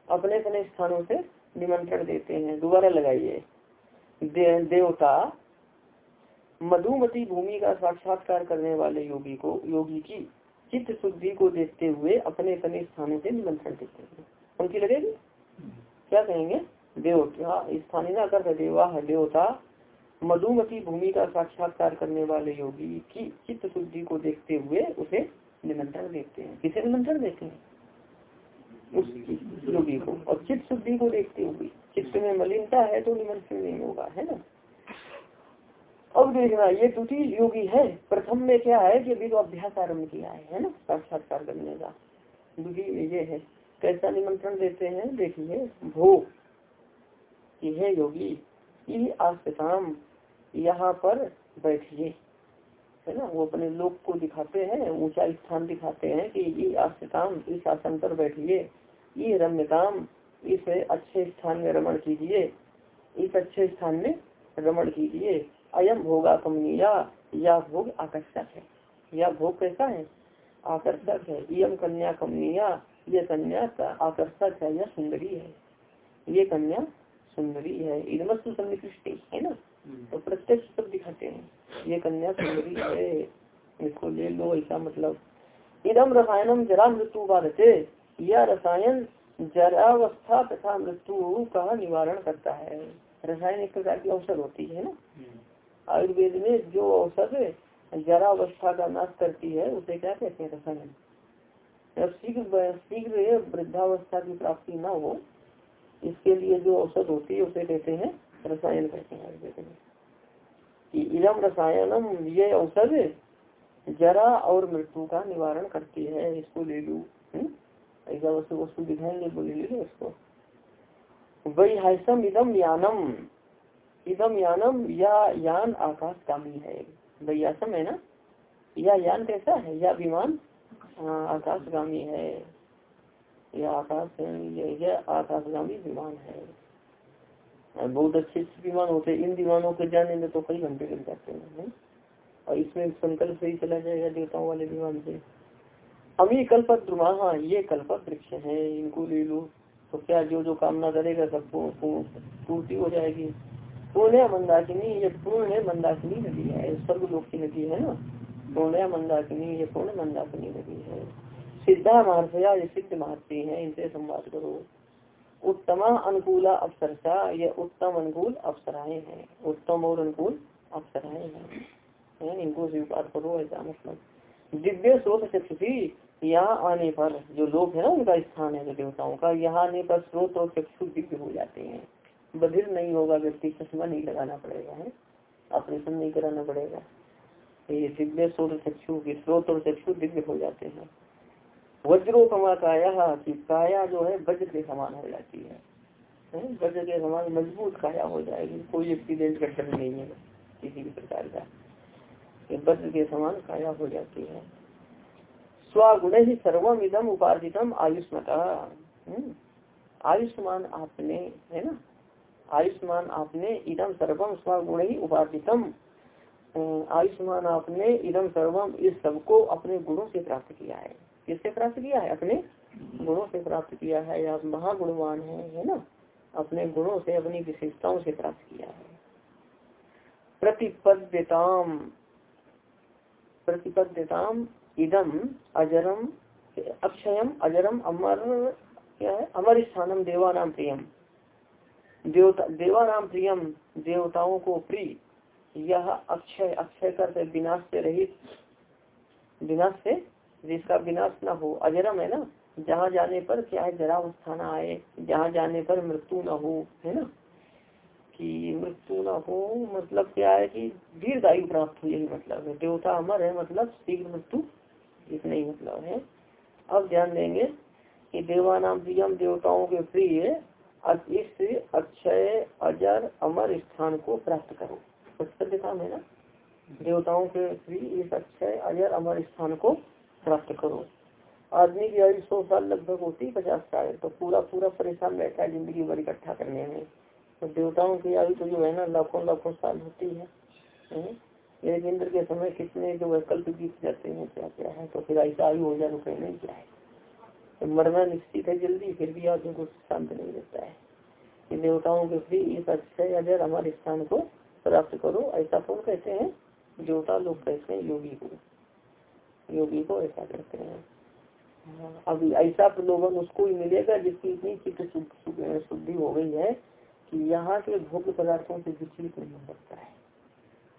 अपने अपने स्थानों से निमंत्रण देते हैं। दोबारा लगाइए। दे, देवता मधुमती भूमि का साक्षात्कार करने वाले योगी को योगी की चित्त शुद्धि को देखते हुए अपने अपने स्थानों से निमंत्रण देते हैं। उनकी लगेगी? क्या कहेंगे? देवता स्थानीय देवा है देवता मधुमती भूमि का साक्षात्कार करने वाले योगी की चित्त शुद्धि को देखते हुए उसे निमंत्रण देते हैं। किसे निमंत्रण देते हैं? उसकी योगी को। और चित्त शुद्धि को देखते हुए। चित्त में मलिनता है तो निमंत्रण नहीं होगा, है ना? अब देखना, ये द्वितीय योगी है। प्रथम में क्या है कि अभी तो अभ्यास आरंभ किया है ना? साक्षात्कार करने का। द्वितीय ये है। कैसा निमंत्रण देते हैं? देखिए, भो। कि है योगी ये आस्ताम यहाँ पर बैठिए। है ना? वो अपने लोग को दिखाते हैं, ऊँचा स्थान दिखाते हैं कि ये आस्ताम इस आसन पर बैठिए। ये रम्यताम, इस अच्छे स्थान में रमण कीजिए। इस अच्छे स्थान में रमण कीजिए। अयम भोगा कमनीया या भोग आकर्षक है। या भोग कैसा है? आकर्षक है। यम कन्या कमनीया ये कन्या आकर्षक है या सुंदरी है। ये कन्या सुंदरी है। इधमस्तु सन्निकृष्टि, है ना? तो प्रत्यक्ष सब दिखाते हैं। ये कन्या सुंदरी है इसको ले लो ऐसा मतलब। इदम रसायनम जरा मृत्यु बाधते। यह रसायन जरावस्था तथा मृत्यु का निवारण करता है। रसायन एक प्रकार की औसत होती है ना? आयुर्वेद में जो औसत जरावस्था का नाश करती है उसे क्या कहते हैं रसायन? जब शीघ्र शीघ्र वृद्धावस्था की प्राप्ति न हो इसके लिए जो औसत होती है उसे कहते हैं रसायन कहते हैं में इलम रसायनम ये औषध जरा और मृत्यु का निवारण करती है इसको ले लू। हम्म? ऐसा वस्तु वस्तु दिखाएँगे बोले ले लो इसको। वही हैसम इदम यानम। इदम यानम या यान आकाश कामी है वैयासम है ना? या यान कैसा है? या विमान हाँ, आकाशगामी है। या आकाश यह आकाशगामी विमान है। बहुत अच्छे विमान होते हैं। इन विमानों के जाने में तो कई घंटे लग जाते हैं और इसमें संकल्प से ही चला जाएगा देवताओं वाले विमान से। अमी कल्प हाँ ये कल्प वृक्ष है, इनको ले लो। तो क्या जो जो कामना करेगा सबको पूर्ति हो जाएगी। पूर्ण मंदाकिनी, ये पूर्ण मंदाकिनी नदी है स्वर्ग लोक की नदी है ना? पूर्ण मंदाकिनी, ये पूर्ण मंदाकिनी नदी है। सिद्धा महर्षया ये सिद्ध महर्षि है, इनसे संवाद करो। उत्तम अनुकूला अप्सरसा ये उत्तम अनुकूल अप्सराएँ हैं। उत्तम और अनुकूल अप्सराएँ हैं। इनको स्वीकार करो, ऐसा मतलब दिव्य स्रोत चक्षुषी यहाँ आने पर, जो लोग है ना, उनका स्थान है देवताओं का, यहाँ आने पर स्रोत और चक्षु दिव्य हो जाते हैं। बधिर नहीं होगा व्यक्ति, चश्मा नहीं लगाना पड़ेगा, है? ऑपरेशन नहीं कराना पड़ेगा। ये दिव्य स्रोत चक्षु के स्रोत और चक्षु दिव्य हो जाते हैं। वज्रोपमा काया की काया जो है वज्र के समान हो जाती है। वज्र के समान मज़बूत काया हो जाएगी। कोई एक्सीडेंट का डर नहीं है किसी भी प्रकार का। वज्र के समान काया हो जाती है। स्वगुण ही सर्वम इदम उपार्जितम आयुष्मता। आयुष्मान आपने, है ना? आयुष्मान आपने इदम सर्वम स्वगुण ही उपार्जितम। आयुष्मान आपने इदम सर्वम इस सबको अपने गुणों से प्राप्त किया है। किससे प्राप्त किया है? अपने गुणों से प्राप्त किया है। आप महागुणवान है है ना? अपने गुणों से, अपनी विशेषताओं से प्राप्त किया है। प्रतिपद्यताम। प्रतिपद्यताम इदम अजरम अक्षयम अजरम अमर क्या है? अमर स्थानम देवानाम प्रियम। देवता, देवानाम प्रियम देवताओं को प्रिय। यह अक्षय अक्षय कर विनाश से रहित, विनाश से जिसका विनाश न हो, अजरम है ना? जहाँ जाने पर क्या है? जरा अवस्था न आए, जहाँ जाने पर मृत्यु न हो, है ना? कि मृत्यु न हो मतलब क्या है कि दीर्घायु प्राप्त हो, यही मतलब है। देवता अमर है मतलब शीघ्र मृत्यु इतना ही मतलब है। अब ध्यान देंगे कि देवानाम प्रियम देवताओं के प्रिय इस अक्षय, अजर, अमर स्थान को प्राप्त करो। सत्य काम है ना? देवताओं के प्रिय इस अक्षय, अजर, अमर स्थान को प्राप्त करो। आदमी की आयु सौ साल लगभग होती है, पचास साल। तो पूरा पूरा परेशान रहता है ज़िंदगी भर इकट्ठा करने में। तो देवताओं की आयु तो जो है ना, लाखों लाखों साल होती है। एक इंद्र के समय कितने जो कल्प बीत जाते हैं, क्या क्या है? तो फिर ऐसा आयु हो जाए तो नहीं क्या है? तो मरना निश्चित है जल्दी, फिर भी आदमी को शांत नहीं रहता है। कि देवताओं के फ्री इस अच्छे अजर हमारे स्थान को प्राप्त करो, ऐसा कौन कहते हैं? देवता लोग कहते हैं योगी को। योगी को ऐसा कहते हैं। अब ऐसा प्रलोभन उसको ही मिलेगा जिसकी इतनी चित्त शुद्धि हो गई है कि यहाँ के भोग्य पदार्थों से विचलित नहीं हो सकता है।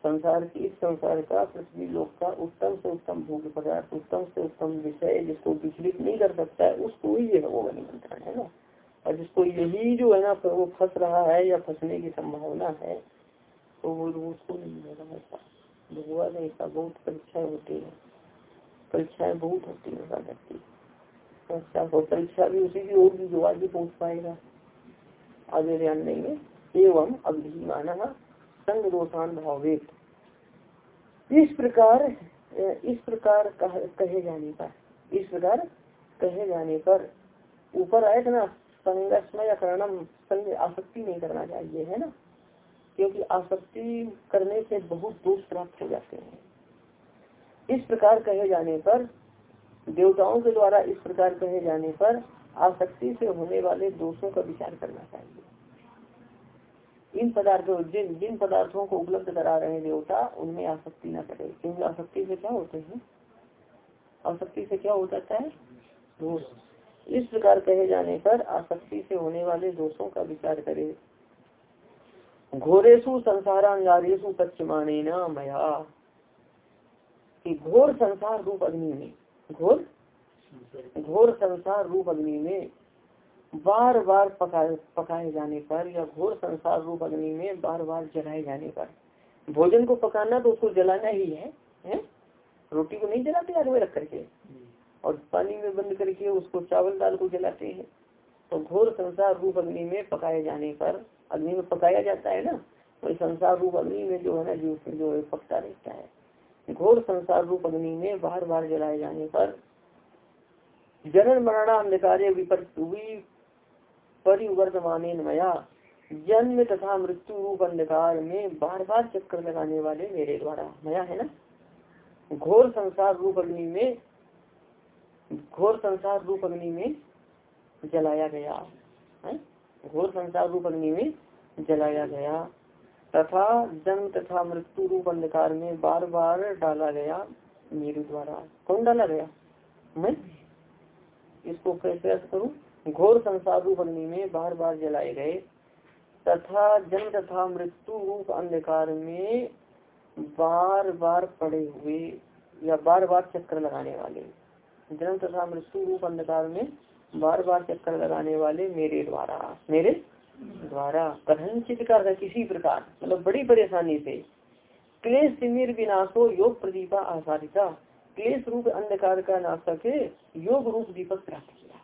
संसार की इस संसार का, पृथ्वी लोक का उत्तम से उत्तम भोग्य पदार्थ, उत्तम से उत्तम विषय जिसको विचलित नहीं कर सकता है, उसको ही ये भगवान निमंत्रण है ना। और जिसको यही जो है ना, वो फंस रहा है या फंसने की संभावना है तो वो उसको नहीं मिलेगा। ऐसा भगवान ऐसा बहुत परीक्षाएँ होती है। परीक्षाएँ बहुत होती है साधक अच्छा तो परीक्षा भी उसी की होगी जो आगे पहुँच पाएगा। आगे ध्यान देंगे। एवं अभिमाना संग दोषान भावित। इस प्रकार इस प्रकार कहे जाने पर, इस प्रकार कहे जाने पर ऊपर आए ना संघर्षमय या करणम संग आसक्ति नहीं करना चाहिए, है ना? क्योंकि आसक्ति करने से बहुत दोष प्राप्त हो जाते हैं। इस प्रकार कहे जाने पर, देवताओं के द्वारा इस प्रकार कहे जाने पर आसक्ति से होने वाले दोषों का विचार करना चाहिए। इन पदार्थों, जिन जिन पदार्थों को उपलब्ध करा रहे हैं देवता, उनमें आसक्ति न करे। क्योंकि आसक्ति से क्या होते हैं? आसक्ति से क्या हो जाता है? दोष। इस प्रकार कहे जाने पर आसक्ति से होने वाले दोषों का विचार करे। घोरेशु संसारांगारेशु पश्चिमाने न मया। कि घोर संसार रूप अग्नि में घोर? घोर संसार रूप अग्नि में बार बार पकाए पकाए जाने पर या घोर संसार रूप अग्नि में बार बार जलाए जाने पर। भोजन को पकाना तो उसको जलाना ही है, है? रोटी को नहीं जलाते आग में रख करके? और पानी में बंद करके उसको चावल दाल को जलाते हैं। तो घोर संसार रूप अग्नि में पकाए जाने पर अग्नि में पकाया जाता है ना तो संसार रूप अग्नि में जो है ना जो जो पकता रहता है। घोर संसार रूप अग्नि में बार बार जलाए जाने पर जनन मरणा अंधकार परिवर्तमान मया जन्म तथा मृत्यु रूप अंधकार में बार बार चक्कर लगाने वाले मेरे द्वारा। मया है ना? घोर संसार रूप अग्नि में, घोर संसार रूप अग्नि में जलाया गया। है? घोर संसार रूप अग्नि में जलाया गया। तथा जन्म तथा मृत्यु रूप अंधकार में बार बार डाला गया मेरे द्वारा। कौन डाला गया? मैं? इसको कैसे करूँ? घोर संसार रूप अग्नि में बार बार जलाए गए तथा जन्म तथा मृत्यु रूप अंधकार में बार बार पड़े हुए या बार बार चक्कर लगाने वाले। जन्म तथा मृत्यु रूप अंधकार में बार बार चक्कर लगाने वाले मेरे द्वारा। मेरे द्वारा कथनचित का किसी प्रकार मतलब बड़ी परेशानी से। क्लेश सिमिर विनाशो योग प्रदीपा आसारिता क्लेश रूप अंधकार का नाशक योग रूप दीपक प्राप्त किया।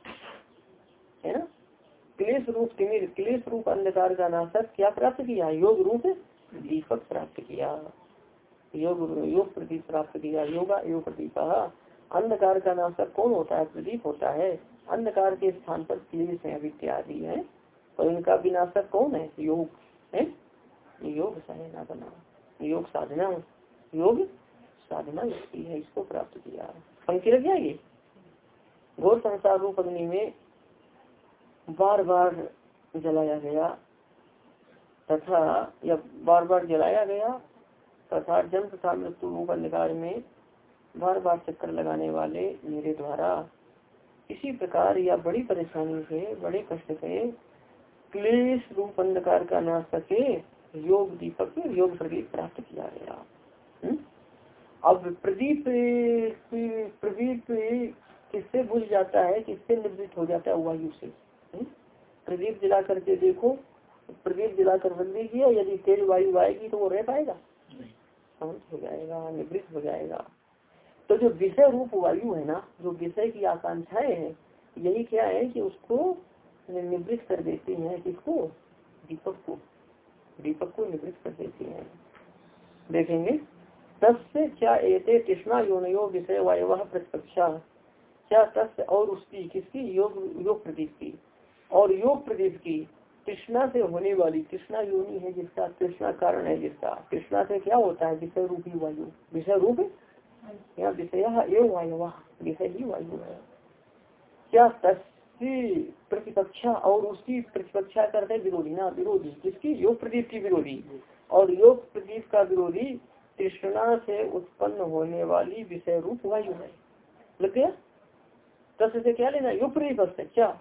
है ना? क्लेश रूप तिमिर क्लेश रूप अंधकार का नाशक क्या प्राप्त किया? योग रूप दीपक प्राप्त किया। योग योग प्रदीप प्राप्त किया। योगा, योग प्रदीप। अंधकार का नाशक कौन होता है? प्रदीप होता है। अंधकार के स्थान पर क्लेश है इत्यादि है। तो इनका विनाशक कौन है? योग है? योग साधना बना योग साधना योग साधना है, इसको प्राप्त किया। पंक्ति लग जाएगी? घोर संसार रूप अग्नि में बार बार जलाया गया तथा, या बार बार जलाया गया तथा जन्म तथा मृत्यु रूप अंधकार में बार बार चक्कर लगाने वाले मेरे द्वारा। इसी प्रकार या बड़ी परेशानी से, बड़े कष्ट से क्लेश रूप अंधकार का नाश करके योग दीपक योग प्रदीप प्राप्त किया गया हुँ? हम्म? अब प्रदीप प्रदीप किससे भूल जाता है किससे निर्मित हो जाता है वायु से हम्म? प्रदीप जला करके देखो प्रदीप जलाकर बंद किया यदि तेज वायु आएगी तो वो रह पाएगा शांत हो जाएगा निवृत्त हो जाएगा तो जो विषय रूप वायु है ना जो विषय की आकांक्षाएँ है यही क्या है कि उसको निवृत्त कर देती है किसको दीपक को। दीपक को निवृत्त कर देती है। देखेंगे। तस्य क्या एते कृष्णा योनो विषय वायु प्रतिपक्षा। क्या तस्य और उसकी किसकी? योग योग प्रदीप की। और योग प्रदीप की कृष्णा से होने वाली कृष्णा योनि है जिसका कृष्णा कारण है जिसका। कृष्णा से क्या होता है? विषय रूपी वायु। विषय रूप? या विषय एवं वायु विषय ही वायु है। क्या तस्वी प्रतिपक्षा और उसकी प्रतिपक्षा करते विरोधी ना, विरोधी। किसकी? योग प्रदीप की विरोधी। और योग प्रदीप का विरोधी कृष्णा से उत्पन्न होने वाली विषय रूप वायु है। लग गया? तस् से क्या लेना? योग प्रदीप क्या?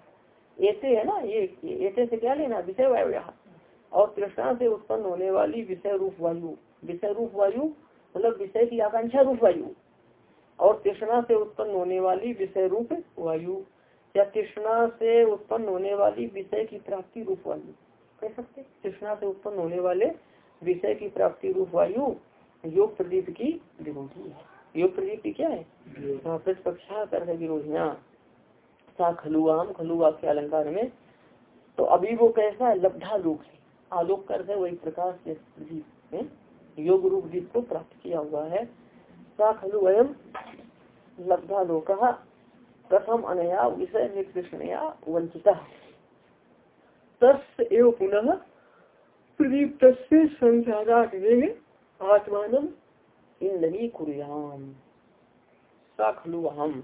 ऐसे है ना, ये ऐसे से क्या लेना? विषय वायु यहाँ। और कृष्णा से उत्पन्न होने वाली विषय रूप वायु। विषय रूप वायु मतलब विषय की आकांक्षा रूप वायु। और कृष्णा से उत्पन्न होने वाली विषय रूप वायु। या कृष्णा से उत्पन्न होने वाली विषय की प्राप्ति रूप वायु। कह सकते कृष्णा से उत्पन्न होने वाले विषय की प्राप्ति रूप वायु योग प्रदीप की विरोधी है। योग प्रदीप की क्या है? हाँ, प्रतिपक्षा कर विरोधियाँ। सा खलुआम खलुआ के अलंकार में। तो अभी वो कैसा है? लब्धा लोक है। आलोक करते वही प्रकाश से योग रूप दीप को प्राप्त किया हुआ है। सा खलु वयम लब्धा लोक प्रथम अनया विषय निकृष्णया वंचिता तस् एवं पुनः प्रदीप्त संसारात आत्मान इंद्री कुरियाम सा खलु अहम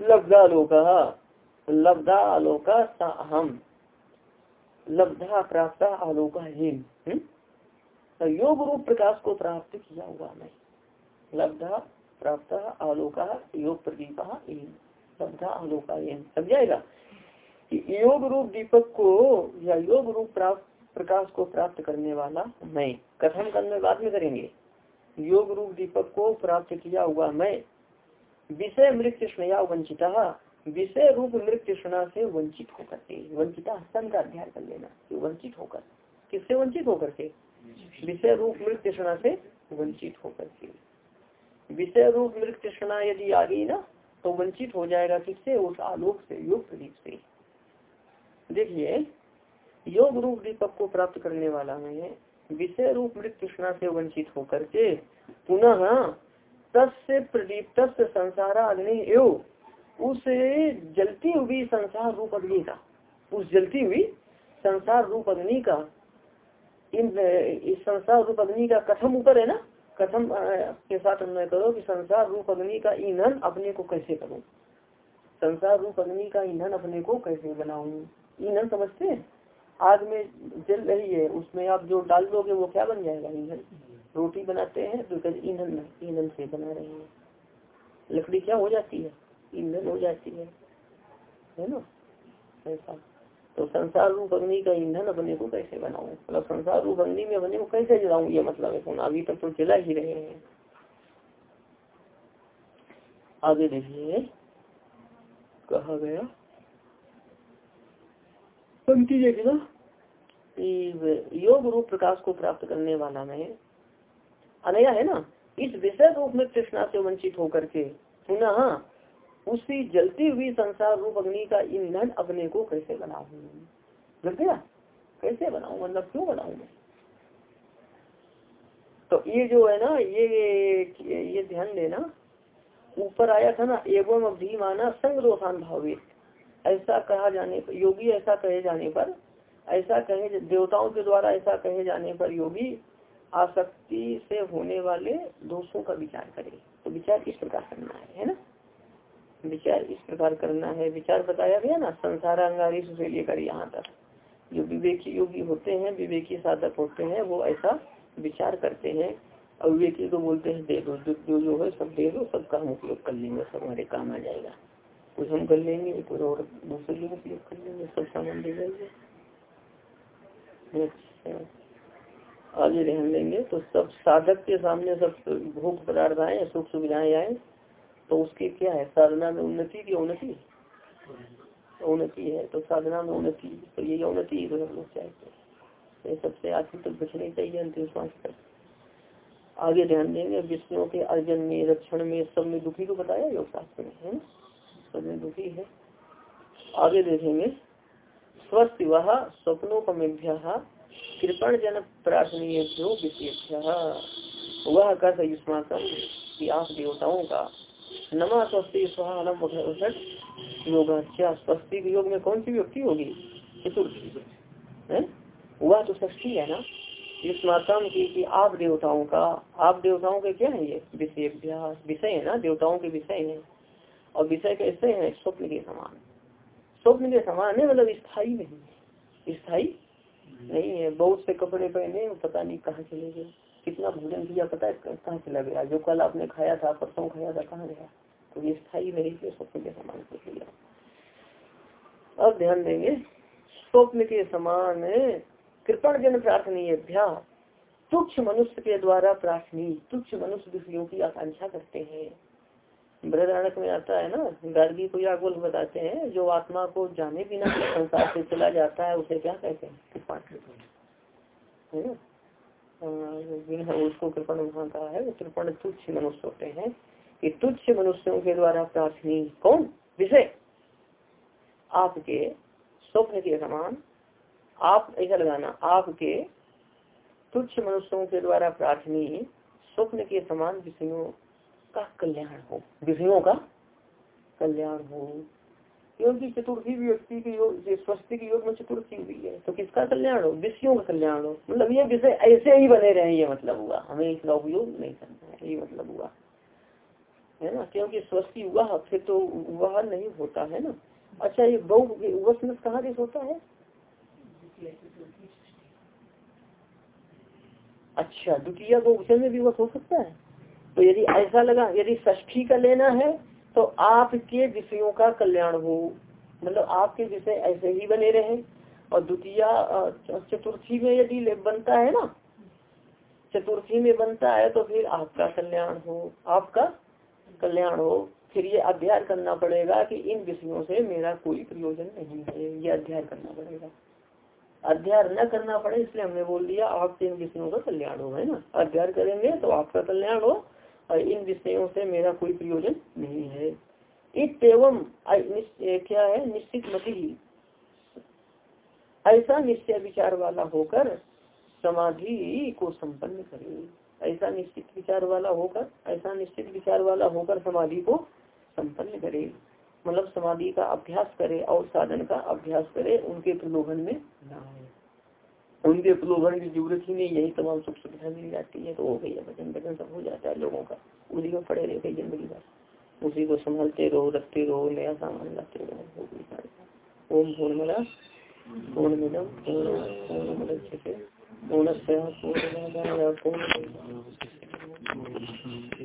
लब्धालोक। लब्धा आलोक अहम लब्धा प्राप्त आलोक? तो योग रूप प्रकाश को प्राप्त किया हुआ मैं लब्धा प्राप्त आलोक योग प्रदीप लब्धा आलोक समझाएगा कि योग रूप दीपक को या योग रूप प्राप्त प्रकाश को प्राप्त करने वाला मैं। कथन करने बाद में करेंगे। योग रूप दीपक को प्राप्त किया हुआ मैं। विषय मृत कृष्णया वंचिता विषय रूप मृत कृष्णा से वंचित होकर के वंचिता स्तन का अध्ययन कर लेना कि वंचित होकर। किससे वंचित होकर के? विषय रूप मृत कृष्णा से वंचित होकर के। विषय रूप मृत कृष्णा यदि आ गई ना तो वंचित हो जाएगा किससे? उस आलोक से योग प्रदीप से। देखिए, योग रूप दीपक को प्राप्त करने वाला में विषय रूप मृत कृष्णा से वंचित होकर के पुनः तस्य प्रदीप्त संसार अग्नि एव, उस जलती हुई संसार रूप अग्नि का, उस जलती हुई संसार रूप अग्नि का, इन, इस संसार रूप अग्नि का कथम ऊपर है ना? कथम के साथ अन्वय करो कि संसार, रूप, अग्नि का ईंधन अपने को कैसे करूँ? संसार, रूप, अग्नि का ईंधन अपने को कैसे बनाऊँ? ईंधन समझते हैं? आग में जल रही है, उसमें आप जो डाल दोगे, वो क्या बन जाएगा ईंधन? रोटी बनाते हैं तो ईंधन ईंधन से बना रहे हैं। लकड़ी क्या हो जाती है? ईंधन हो जाती है। है ना? ऐसा। तो संसार रूप अग्नि का ईंधन अपने को कैसे बनाऊ? मतलब संसार रूप अग्नि में अपने को कैसे जलाऊ? ये मतलब है अभी तक तो जला ही रहे हैं। आगे देखिए। कहा गया? पंक्ति देखना योग रूप प्रकाश को प्राप्त करने वाला में। अनया है ना? इस विषय रूप में कृष्णा से वंचित होकर के। पुनः उसी जलती हुई संसार रूप अग्नि का ईंधन अपने को कैसे बनाऊ? गया? कैसे बनाऊ? मतलब क्यों बनाऊ मैं? तो ये जो है ना, ये ये ध्यान देना, ऊपर आया था ना, एवं अवधि माना संग दोषान भावित। ऐसा कहा जाने पर, योगी ऐसा कहे जाने पर, ऐसा कहे देवताओं के द्वारा ऐसा कहे जाने पर योगी आसक्ति से होने वाले दोषों का विचार करे। तो विचार इस प्रकार करना है है ना? विचार इस प्रकार करना है। विचार बताया गया ना, संसार अंगारी से लेकर यहाँ तक। जो विवेकी योगी होते हैं, विवेकी साधक होते हैं, वो ऐसा विचार करते हैं। और विवेकी तो बोलते हैं दे दो जो जो है, सब दे दो सब काम उपयोग कर लेंगे, सब हमारे काम आ जाएगा। कुछ हम कर लेंगे, कुछ और दूसरे लोग उपयोग कर लेंगे, सब सामान दे जाएँगे अच्छा। आगे ध्यान लेंगे तो सब साधक के सामने सब भोग पदार्थ आए, सुख सुविधाएँ आए तो उसके क्या है? साधना में उन्नति की उन्नति उन्नति है तो साधना में उन्नति तो ये उन्नति तो सब लोग चाहते हैं। सबसे आखिर तक बचने चाहिए अंतिम श्वास तक आगे ध्यान देंगे, विष्णु के अर्जन में, रक्षण में, सब में दुखी को बताया योग शास्त्र में है सब में दुखी है। आगे देखेंगे, स्वस्थ वह स्वप्नोपमेभ्य कृपण जन प्रार्थनीय विषय वह कर युष्माकम की आप देवताओं का नमा स्वस्ति स्वस्ति के योग में कौन सी व्यक्ति होगी? चतुर्थी वह तो ष्ठी है ना। इस युष्माकम की कि आप देवताओं का, आप देवताओं के क्या है ये? विषय विषय है ना? देवताओं के विषय है। और विषय कैसे है, स्वप्न के समान। स्वप्न के समान है मतलब स्थायी नहीं स्थायी नहीं है। बहुत से कपड़े पहने, पता नहीं कहाँ चले गए। कितना भोजन किया, पता है कहाँ चला गया? जो कल आपने खाया था, परसों खाया था, कहाँ गया? ये स्थायी नहीं है स्वप्न के समान को लिया। अब ध्यान देंगे, स्वप्न के समान कृपण जन प्रार्थनीय तुक्ष मनुष्य के द्वारा प्रार्थनी तुक्ष मनुष्य विषयों की आकांक्षा करते हैं। बृहदारण्य में आता है ना, गार्गी को या गोल बताते हैं, जो आत्मा को जाने बिना संसार से चला जाता है, उसे क्या कहते हैं? कृपा है ना? उसको कृपण कहा है कृपण तुच्छ मनुष्य होते हैं। कि तुच्छ मनुष्यों के द्वारा प्रार्थनी कौन? विषय आपके स्वप्न के समान आप ऐसा लगाना, आपके तुच्छ मनुष्यों के द्वारा प्रार्थनी स्वप्न के समान विषयों का कल्याण हो विषयों का कल्याण हो। क्योंकि चतुर्थी व्यक्ति के योग स्वस्थ के योग में चतुर्थी हुई है तो किसका कल्याण हो? विषयों का कल्याण हो। मतलब ये विषय ऐसे ही बने रहे ये मतलब हुआ। हमें इसका उपयोग नहीं करना है, ये मतलब हुआ। है ना? क्योंकि स्वस्ति हुआ फिर तो वह नहीं होता, है ना? अच्छा ये बहु वसन कहाँ देश होता है? अच्छा द्वितीय बहुवचन में भी वह हो सकता है? तो यदि ऐसा लगा, यदि ष्ठी का लेना है तो आपके विषयों का कल्याण हो। मतलब आपके विषय ऐसे ही बने रहे। और द्वितीय चतुर्थी में यदि बनता है ना? चतुर्थी में बनता है तो फिर आपका कल्याण हो। आपका कल्याण हो, फिर ये अध्ययन करना पड़ेगा कि इन विषयों से मेरा कोई प्रयोजन नहीं है, ये अध्ययन करना पड़ेगा। अध्ययन न करना पड़े, इसलिए हमने बोल दिया आपसे इन विषयों का कल्याण हो, है ना? अध्ययन करेंगे तो आपका कल्याण हो, और इन विषयों से मेरा कोई प्रयोजन नहीं है। इतम क्या है? निश्चित मत ही। ऐसा निश्चय विचार वाला होकर समाधि को संपन्न करे। ऐसा निश्चित विचार वाला होकर, ऐसा निश्चित विचार वाला होकर समाधि को संपन्न करे। मतलब समाधि का अभ्यास करे और साधन का अभ्यास करे, उनके प्रलोभन में न आए। उनके प्रलोभन की ज़रूरत ही नहीं यही तमाम सुख सुविधा मिल जाती है तो हो गई है, भजन भजन सब हो जाता है लोगों का। उसी में पड़े रहे गई ज़िंदगी भर। उसी को संभालते रहो, रखते रहो, नया सामान लाते रहो ओम पूर्णमला पूर्ण पूर्ण पूर्णस्य पूर्ण